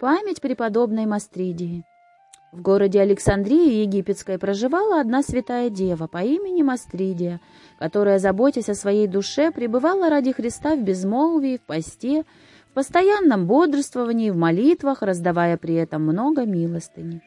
Память преподобной Мастридии. В городе Александрии Египетской проживала одна святая дева по имени Мастридия, которая, заботясь о своей душе, пребывала ради Христа в безмолвии, в посте, в постоянном бодрствовании, в молитвах, раздавая при этом много милостыни.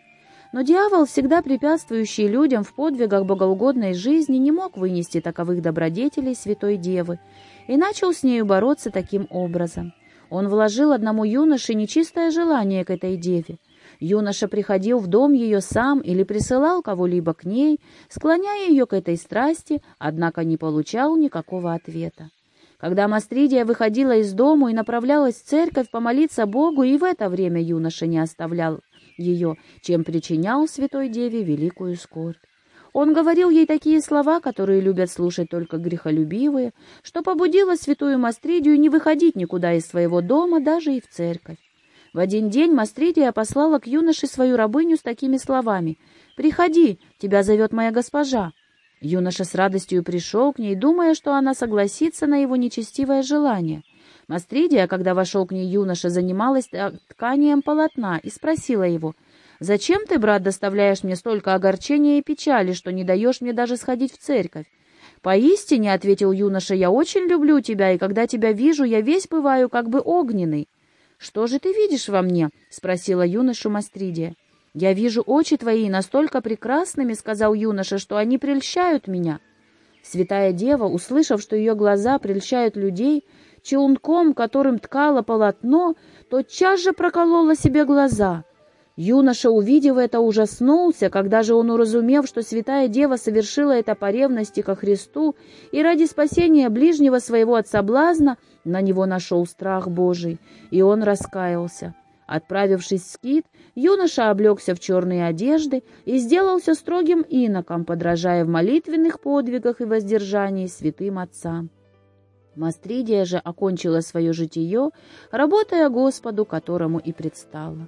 Но дьявол, всегда препятствующий людям в подвигах богоугодной жизни, не мог вынести таковых добродетелей святой девы и начал с нею бороться таким образом. Он вложил одному юноше нечистое желание к этой деве. Юноша приходил в дом ее сам или присылал кого-либо к ней, склоняя ее к этой страсти, однако не получал никакого ответа. Когда Мастридия выходила из дому и направлялась в церковь помолиться Богу, и в это время юноша не оставлял ее, чем причинял святой деве великую скорбь. Он говорил ей такие слова, которые любят слушать только грехолюбивые, что побудило святую Мастридию не выходить никуда из своего дома, даже и в церковь. В один день Мастридия послала к юноше свою рабыню с такими словами «Приходи, тебя зовет моя госпожа». Юноша с радостью пришел к ней, думая, что она согласится на его нечестивое желание. Мастридия, когда вошел к ней юноша, занималась тканием полотна и спросила его — Зачем ты, брат, доставляешь мне столько огорчения и печали, что не даешь мне даже сходить в церковь? Поистине, — ответил юноша, — я очень люблю тебя, и когда тебя вижу, я весь бываю как бы огненный. — Что же ты видишь во мне? — спросила юноша Мастридия. — Я вижу очи твои настолько прекрасными, — сказал юноша, — что они прельщают меня. Святая Дева, услышав, что ее глаза прельщают людей, челунком, которым ткало полотно, тотчас же проколола себе глаза — Юноша, увидев это, ужаснулся, когда же он, уразумев, что святая дева совершила это по ревности ко Христу и ради спасения ближнего своего от соблазна, на него нашел страх Божий, и он раскаялся. Отправившись в скит, юноша облегся в черные одежды и сделался строгим иноком, подражая в молитвенных подвигах и воздержании святым отцам. Мастридия же окончила свое житие, работая Господу, которому и предстала.